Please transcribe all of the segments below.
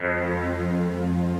Música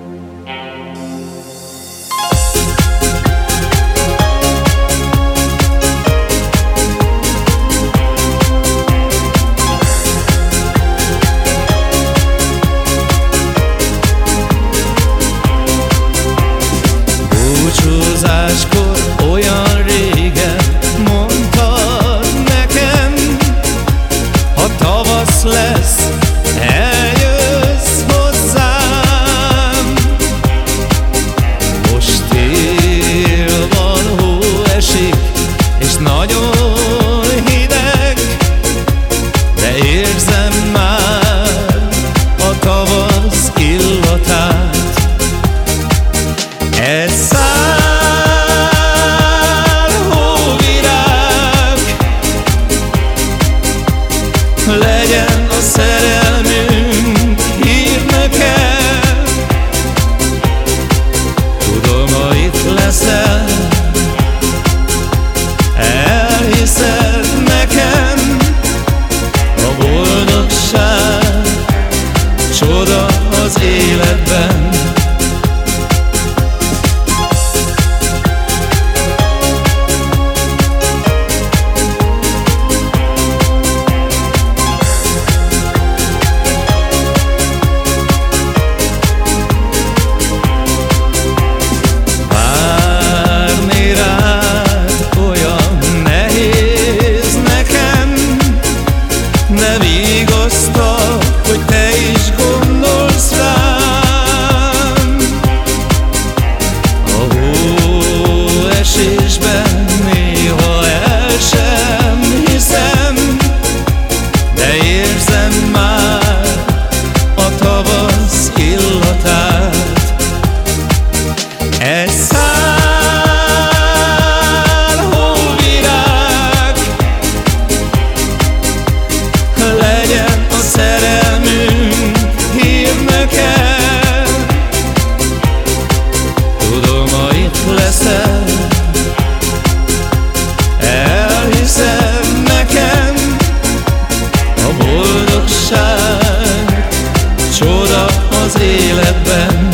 az életben.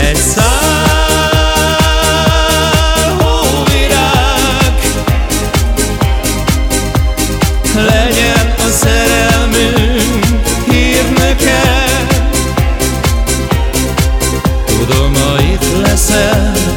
Egy szál hóvirág Tudom, ma itt leszel.